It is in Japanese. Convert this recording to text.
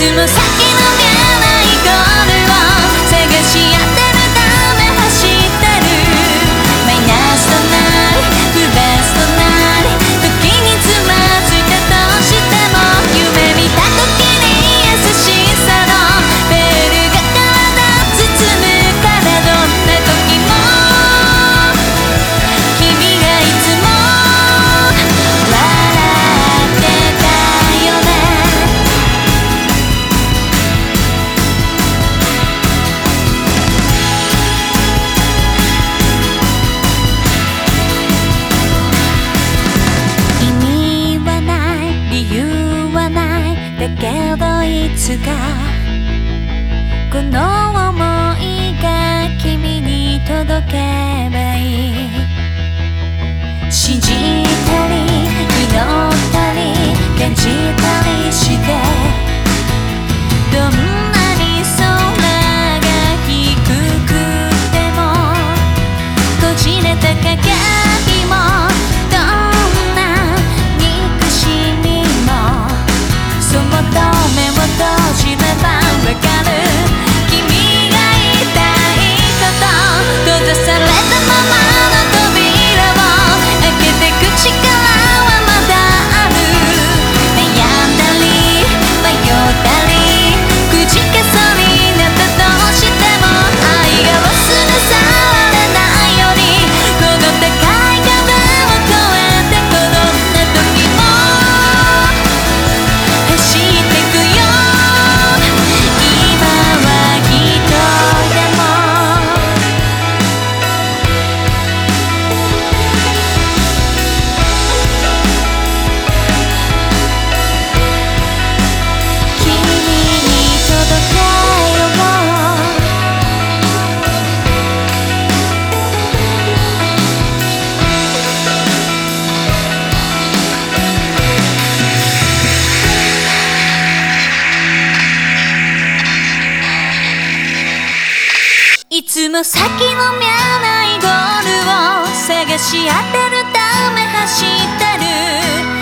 つま先いつも先の見えないゴールを探し当てるため走ってる。